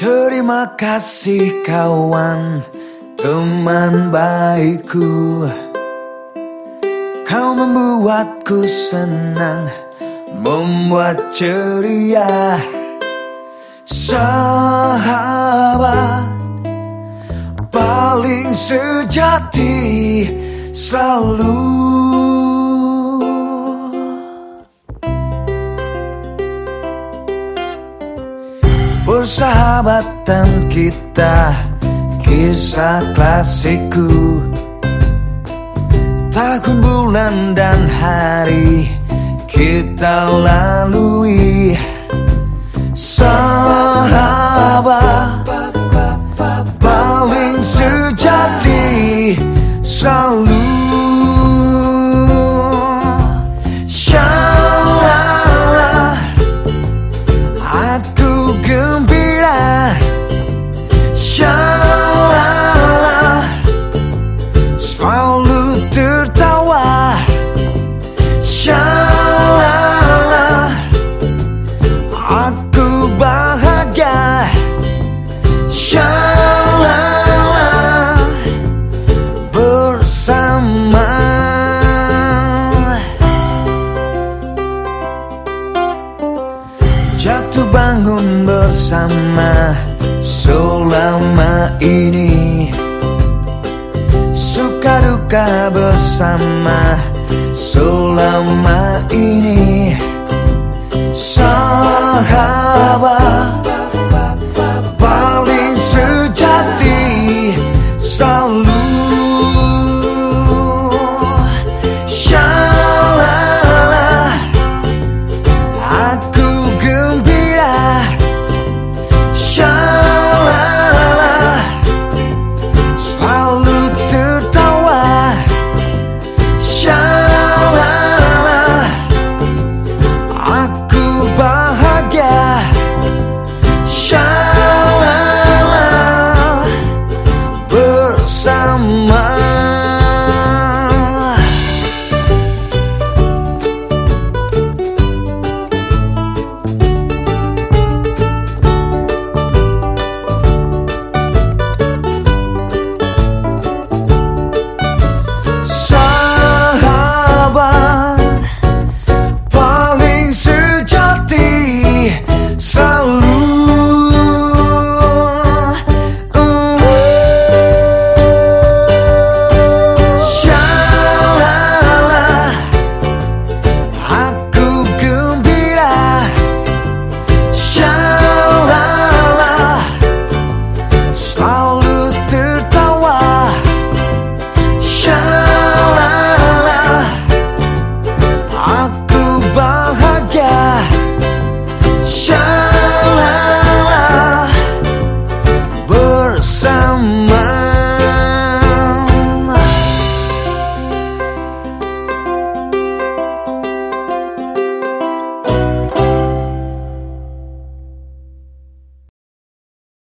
Terima kasih kawan, teman baikku. Kau membuatku senang, membuat ceria. Sahabat paling sejati selalu Persahabatan kita kisah klasikku. Tahun bulan dan hari kita lalui bangun bersama selama ini. Suka duka bersama selama ini